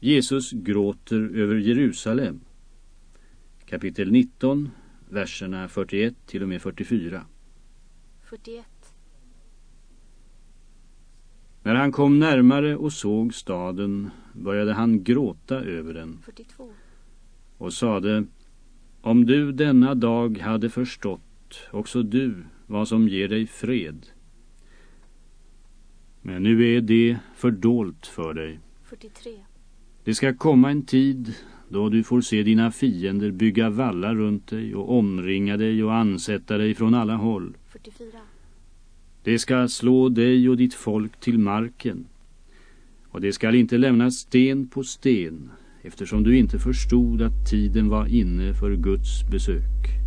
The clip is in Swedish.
Jesus gråter över Jerusalem. Kapitel 19, verserna 41 till och med 44. 41. När han kom närmare och såg staden började han gråta över den 42. och sade Om du denna dag hade förstått, också du, vad som ger dig fred. Men nu är det fördolt för dig. 43. Det ska komma en tid då du får se dina fiender bygga vallar runt dig och omringa dig och ansätta dig från alla håll. 44. Det ska slå dig och ditt folk till marken. Och det skall inte lämnas sten på sten eftersom du inte förstod att tiden var inne för Guds besök.